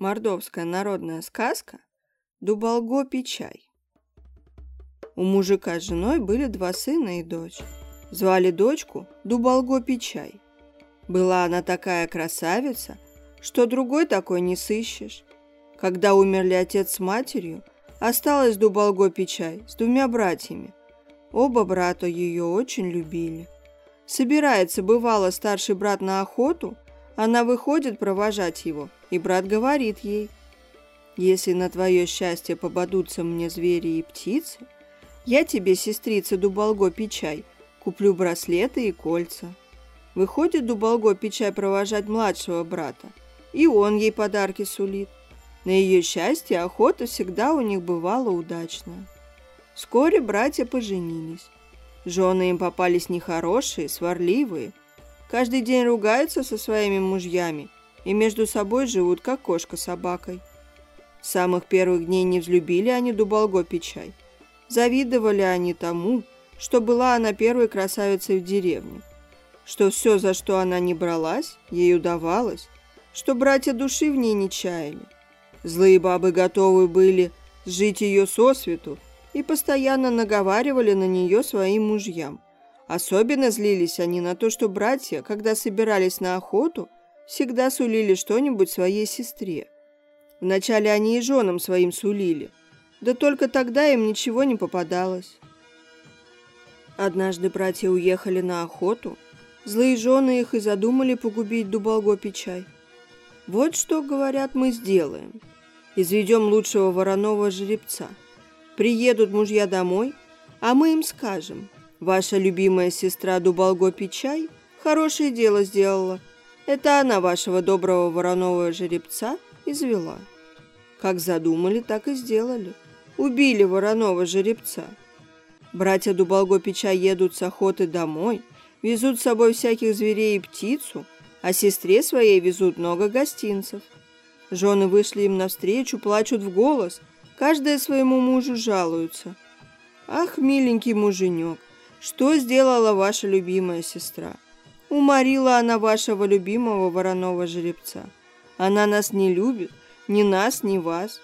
Мордовская народная сказка «Дуболго-Печай». У мужика с женой были два сына и дочь. Звали дочку Дуболго-Печай. Была она такая красавица, что другой такой не сыщешь. Когда умерли отец с матерью, осталась Дуболго-Печай с двумя братьями. Оба брата ее очень любили. Собирается, бывало, старший брат на охоту, она выходит провожать его – и брат говорит ей, «Если на твое счастье пободутся мне звери и птицы, я тебе, сестрица Дуболго Печай, куплю браслеты и кольца». Выходит Дуболго Печай провожать младшего брата, и он ей подарки сулит. На ее счастье охота всегда у них бывала удачная. Вскоре братья поженились. Жены им попались нехорошие, сварливые. Каждый день ругаются со своими мужьями – и между собой живут, как кошка с собакой. С самых первых дней не взлюбили они Дуболго Печай. Завидовали они тому, что была она первой красавицей в деревне, что все, за что она не бралась, ей удавалось, что братья души в ней не чаяли. Злые бабы готовы были сжить ее сосвету и постоянно наговаривали на нее своим мужьям. Особенно злились они на то, что братья, когда собирались на охоту, всегда сулили что-нибудь своей сестре. Вначале они и женам своим сулили, да только тогда им ничего не попадалось. Однажды братья уехали на охоту, злые жены их и задумали погубить Дуболго-Печай. Вот что, говорят, мы сделаем. Изведем лучшего вороного жеребца. Приедут мужья домой, а мы им скажем, ваша любимая сестра Дуболго-Печай хорошее дело сделала – это она вашего доброго вороного жеребца извела. Как задумали, так и сделали. Убили вороного жеребца. Братья Дуболго-Печа едут с охоты домой, везут с собой всяких зверей и птицу, а сестре своей везут много гостинцев. Жены вышли им навстречу, плачут в голос, каждая своему мужу жалуется. «Ах, миленький муженек, что сделала ваша любимая сестра?» Уморила она вашего любимого вороного жеребца. Она нас не любит, ни нас, ни вас.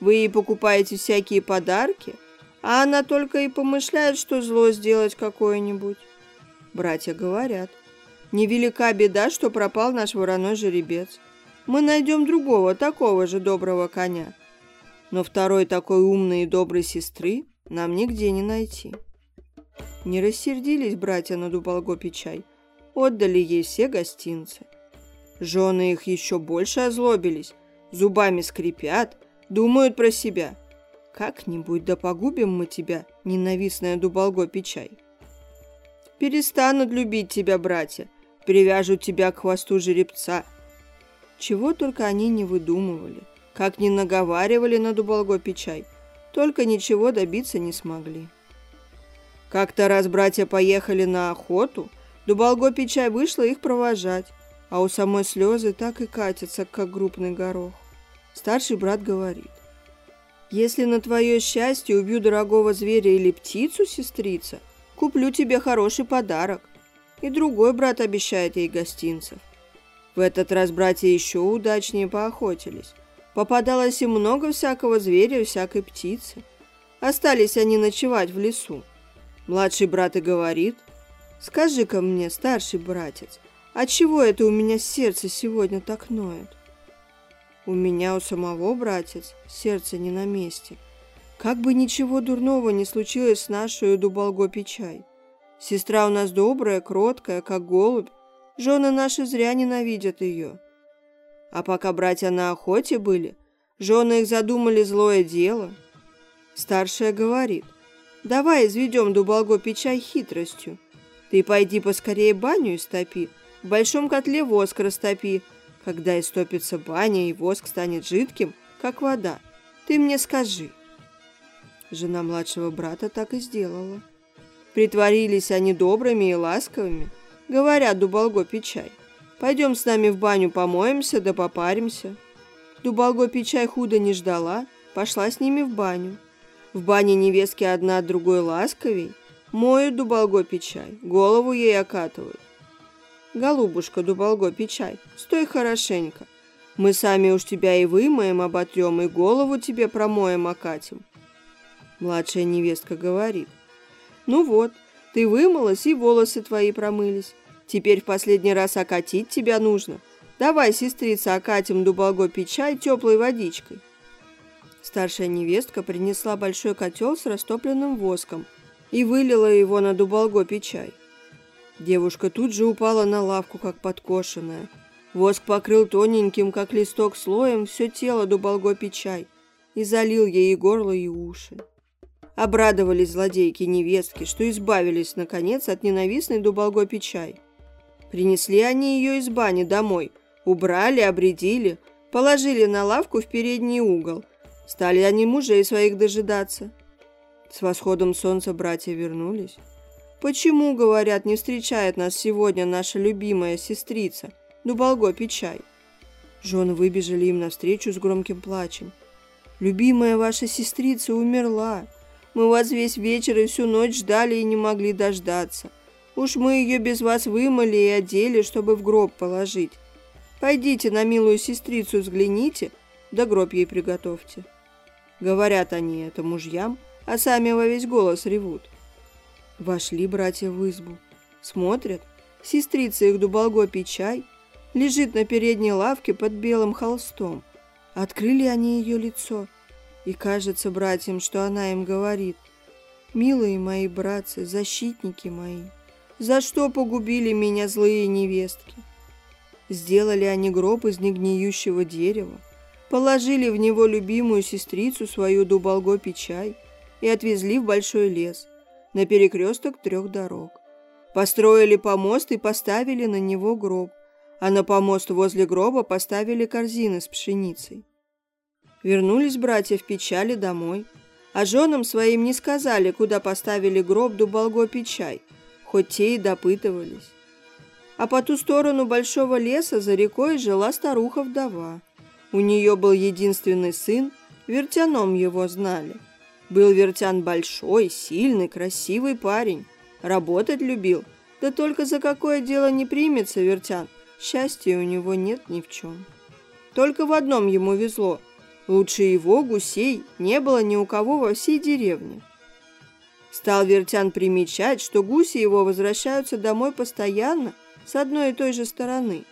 Вы ей покупаете всякие подарки, а она только и помышляет, что зло сделать какое-нибудь. Братья говорят, невелика беда, что пропал наш вороной жеребец. Мы найдем другого, такого же доброго коня. Но второй такой умной и доброй сестры нам нигде не найти. Не рассердились братья на Дуболго-Печай, отдали ей все гостинцы. Жены их еще больше озлобились, зубами скрипят, думают про себя. Как-нибудь да погубим мы тебя, ненавистная дуболго печай. Перестанут любить тебя, братья, привяжут тебя к хвосту жеребца. Чего только они не выдумывали, как не наговаривали на дуболго печай, только ничего добиться не смогли. Как-то раз братья поехали на охоту – Дуболго Печай вышла их провожать, а у самой слезы так и катятся, как крупный горох. Старший брат говорит, «Если на твое счастье убью дорогого зверя или птицу, сестрица, куплю тебе хороший подарок». И другой брат обещает ей гостинцев. В этот раз братья еще удачнее поохотились. Попадалось им много всякого зверя и всякой птицы. Остались они ночевать в лесу. Младший брат и говорит – Скажи-ка мне, старший братец, а чего это у меня сердце сегодня так ноет? У меня у самого, братец, сердце не на месте. Как бы ничего дурного не случилось с нашей Дуболго-Печай. Сестра у нас добрая, кроткая, как голубь. Жены наши зря ненавидят ее. А пока братья на охоте были, жены их задумали злое дело. Старшая говорит, давай изведем Дуболго-Печай хитростью. Ты пойди поскорее баню истопи, в большом котле воск растопи. Когда истопится баня и воск станет жидким, как вода, ты мне скажи. Жена младшего брата так и сделала. Притворились они добрыми и ласковыми. Говорят Дуболго Печай, пойдем с нами в баню помоемся да попаримся. Дуболго Печай худо не ждала, пошла с ними в баню. В бане невестки одна от другой ласковей, Моют дуболго печай, голову ей окатывают. Голубушка, дуболго печай, стой хорошенько. Мы сами уж тебя и вымоем, оботрем, и голову тебе промоем, окатим. Младшая невестка говорит. Ну вот, ты вымылась, и волосы твои промылись. Теперь в последний раз окатить тебя нужно. Давай, сестрица, окатим дуболгопий чай теплой водичкой. Старшая невестка принесла большой котел с растопленным воском и вылила его на дуболгопий чай. Девушка тут же упала на лавку, как подкошенная. Воск покрыл тоненьким, как листок, слоем все тело дуболгопий чай и залил ей и горло, и уши. Обрадовались злодейки-невестки, что избавились, наконец, от ненавистной дуболгопий чай. Принесли они ее из бани домой, убрали, обредили, положили на лавку в передний угол. Стали они мужей своих дожидаться. С восходом солнца братья вернулись. Почему, говорят, не встречает нас сегодня наша любимая сестрица, Дуболгопий чай? Жены выбежали им навстречу с громким плачем. «Любимая ваша сестрица умерла. Мы вас весь вечер и всю ночь ждали и не могли дождаться. Уж мы ее без вас вымыли и одели, чтобы в гроб положить. Пойдите на милую сестрицу взгляните, да гроб ей приготовьте». Говорят они это мужьям, а сами во весь голос ревут. Вошли братья в избу. Смотрят, сестрица их дуболгопий чай лежит на передней лавке под белым холстом. Открыли они ее лицо, и кажется братьям, что она им говорит. «Милые мои братцы, защитники мои, за что погубили меня злые невестки?» Сделали они гроб из негниющего дерева, положили в него любимую сестрицу свою дуболго чай и отвезли в большой лес, на перекресток трех дорог. Построили помост и поставили на него гроб, а на помост возле гроба поставили корзины с пшеницей. Вернулись братья в печали домой, а женам своим не сказали, куда поставили гроб дуболго чай, хоть те и допытывались. А по ту сторону большого леса за рекой жила старуха-вдова. У нее был единственный сын, Вертяном его знали. Был Вертян большой, сильный, красивый парень. Работать любил, да только за какое дело не примется Вертян. Счастья у него нет ни в чем. Только в одном ему везло. Лучше его, гусей, не было ни у кого во всей деревне. Стал Вертян примечать, что гуси его возвращаются домой постоянно с одной и той же стороны.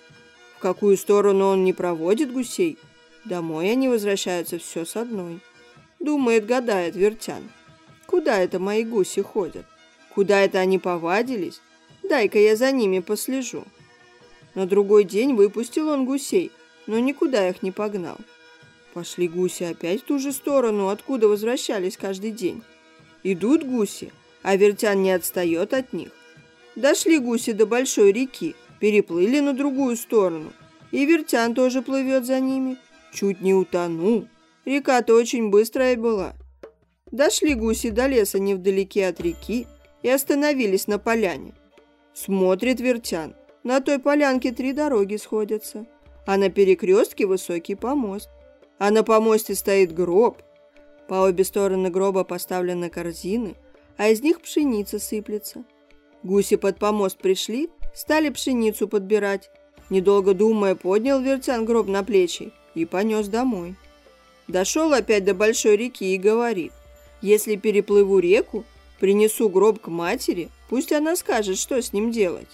В какую сторону он не проводит гусей, Домой они возвращаются все с одной. Думает, гадает Вертян. Куда это мои гуси ходят? Куда это они повадились? Дай-ка я за ними послежу. На другой день выпустил он гусей, но никуда их не погнал. Пошли гуси опять в ту же сторону, откуда возвращались каждый день. Идут гуси, а Вертян не отстает от них. Дошли гуси до большой реки, переплыли на другую сторону, и Вертян тоже плывет за ними. Чуть не утонул. Река-то очень быстрая была. Дошли гуси до леса невдалеке от реки и остановились на поляне. Смотрит Вертян. На той полянке три дороги сходятся, а на перекрестке высокий помост. А на помосте стоит гроб. По обе стороны гроба поставлены корзины, а из них пшеница сыплется. Гуси под помост пришли, стали пшеницу подбирать. Недолго думая, поднял Вертян гроб на плечи и понес домой. Дошел опять до большой реки и говорит, если переплыву реку, принесу гроб к матери, пусть она скажет, что с ним делать.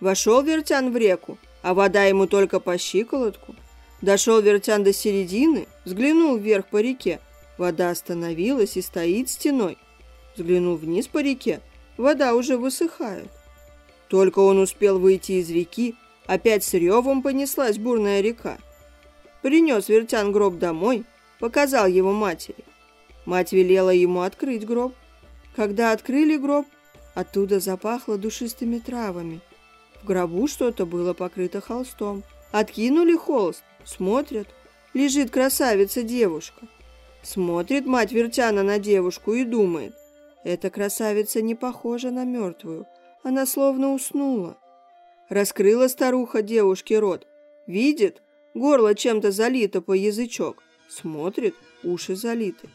Вошел Вертян в реку, а вода ему только по щиколотку. Дошел Вертян до середины, взглянул вверх по реке, вода остановилась и стоит стеной. Взглянул вниз по реке, вода уже высыхает. Только он успел выйти из реки, опять с ревом понеслась бурная река. Принес Вертян гроб домой, показал его матери. Мать велела ему открыть гроб. Когда открыли гроб, оттуда запахло душистыми травами. В гробу что-то было покрыто холстом. Откинули холст, смотрят, лежит красавица-девушка. Смотрит мать Вертяна на девушку и думает, эта красавица не похожа на мертвую, она словно уснула. Раскрыла старуха девушке рот, видит, Горло чем-то залито по язычок. Смотрит, уши залиты.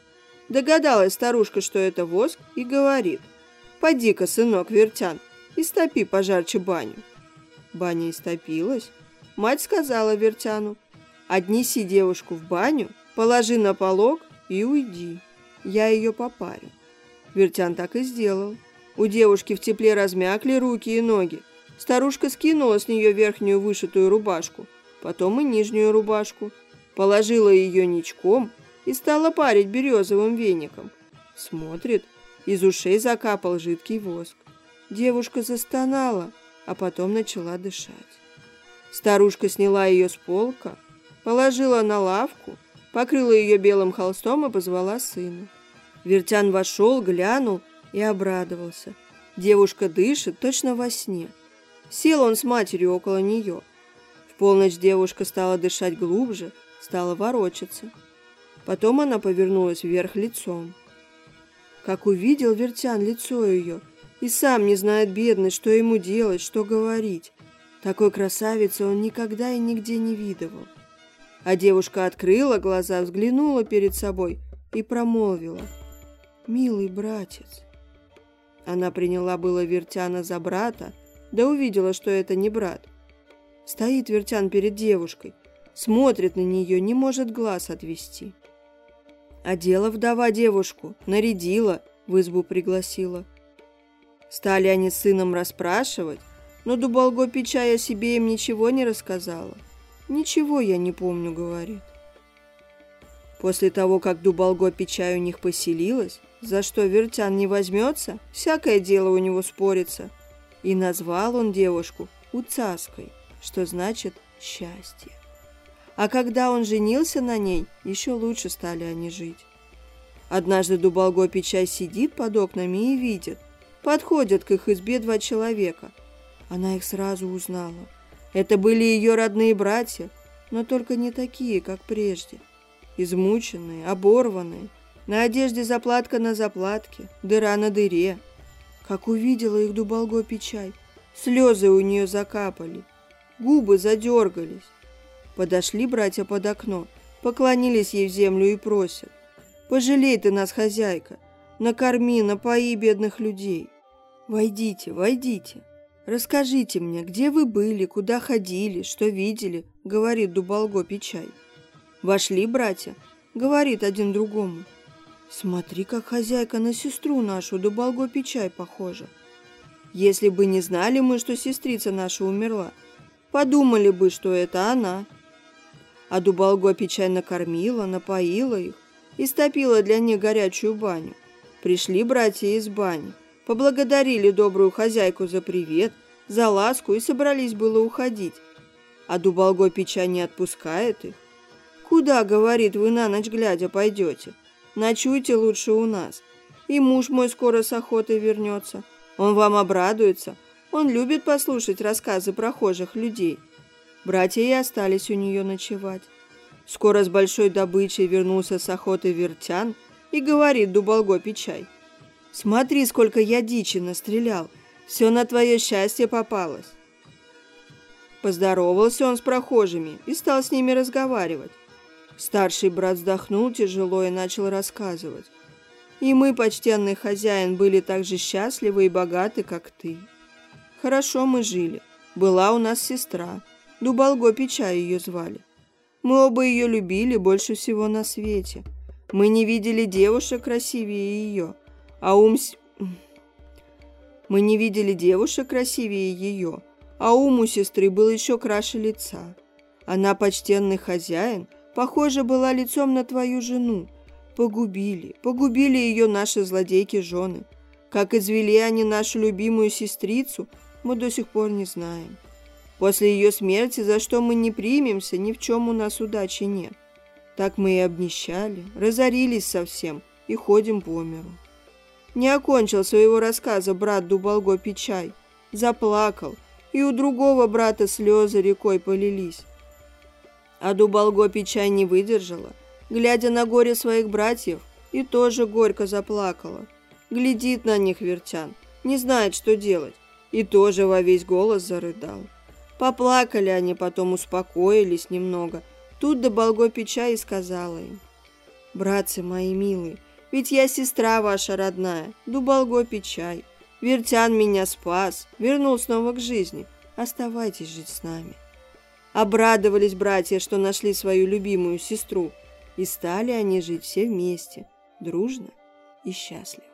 Догадалась старушка, что это воск, и говорит. «Поди-ка, сынок Вертян, истопи пожарче баню». Баня истопилась. Мать сказала Вертяну. Отнеси девушку в баню, положи на полог и уйди. Я ее попарю. Вертян так и сделал. У девушки в тепле размякли руки и ноги. Старушка скинула с нее верхнюю вышитую рубашку, потом и нижнюю рубашку, положила ее ничком и стала парить березовым веником. Смотрит, из ушей закапал жидкий воск. Девушка застонала, а потом начала дышать. Старушка сняла ее с полка, положила на лавку, покрыла ее белым холстом и позвала сына. Вертян вошел, глянул и обрадовался. Девушка дышит точно во сне. Сел он с матерью около нее. Полночь девушка стала дышать глубже, стала ворочаться. Потом она повернулась вверх лицом. Как увидел Вертян лицо ее, и сам не знает бедный, что ему делать, что говорить. Такой красавицы он никогда и нигде не видывал. А девушка открыла глаза, взглянула перед собой и промолвила. «Милый братец». Она приняла было Вертяна за брата, да увидела, что это не брат. Стоит Вертян перед девушкой, смотрит на нее, не может глаз отвести. Одела вдова девушку, нарядила, в избу пригласила. Стали они с сыном расспрашивать, но Дуболго Печай о себе им ничего не рассказала. «Ничего я не помню», — говорит. После того, как Дуболго Печай у них поселилась, за что Вертян не возьмется, всякое дело у него спорится. И назвал он девушку Уцаской, что значит «счастье». А когда он женился на ней, еще лучше стали они жить. Однажды Дуболго Печай сидит под окнами и видит. Подходят к их избе два человека. Она их сразу узнала. Это были ее родные братья, но только не такие, как прежде. Измученные, оборванные, на одежде заплатка на заплатке, дыра на дыре. Как увидела их Дуболго Печай, слезы у нее закапали, губы задергались. Подошли братья под окно, поклонились ей в землю и просят. «Пожалей ты нас, хозяйка, накорми, напои бедных людей. Войдите, войдите». «Расскажите мне, где вы были, куда ходили, что видели?» — говорит Дуболго Печай. «Вошли, братья?» — говорит один другому. «Смотри, как хозяйка на сестру нашу, Дуболго Печай, похожа. Если бы не знали мы, что сестрица наша умерла, подумали бы, что это она». А Дуболго Печай накормила, напоила их и стопила для них горячую баню. Пришли братья из бани поблагодарили добрую хозяйку за привет, за ласку и собрались было уходить. А Дуболго Печа не отпускает их. «Куда, — говорит, — вы на ночь глядя пойдете? Ночуйте лучше у нас. И муж мой скоро с охотой вернется. Он вам обрадуется. Он любит послушать рассказы прохожих людей». Братья и остались у нее ночевать. Скоро с большой добычей вернулся с охоты Вертян и говорит Дуболго Печай — Смотри, сколько я дичи настрелял. Все на твое счастье попалось. Поздоровался он с прохожими и стал с ними разговаривать. Старший брат вздохнул тяжело и начал рассказывать. И мы, почтенный хозяин, были так же счастливы и богаты, как ты. Хорошо мы жили. Была у нас сестра. Дуболго Печа ее звали. Мы оба ее любили больше всего на свете. Мы не видели девушек красивее ее – а ум... Мы не видели девушек красивее ее, а ум у сестры был еще краше лица. Она почтенный хозяин, похоже, была лицом на твою жену. Погубили, погубили ее наши злодейки-жены. Как извели они нашу любимую сестрицу, мы до сих пор не знаем. После ее смерти за что мы не примемся, ни в чем у нас удачи нет. Так мы и обнищали, разорились совсем и ходим по миру. Не окончил своего рассказа брат Дуболго Печай. Заплакал, и у другого брата слезы рекой полились. А Дуболго Печай не выдержала, глядя на горе своих братьев, и тоже горько заплакала. Глядит на них Вертян, не знает, что делать, и тоже во весь голос зарыдал. Поплакали они, потом успокоились немного. Тут Дуболго Печай и сказала им, «Братцы мои милые, ведь я сестра ваша родная, Дуболго Печай. Вертян меня спас, вернул снова к жизни. Оставайтесь жить с нами. Обрадовались братья, что нашли свою любимую сестру, и стали они жить все вместе, дружно и счастливо.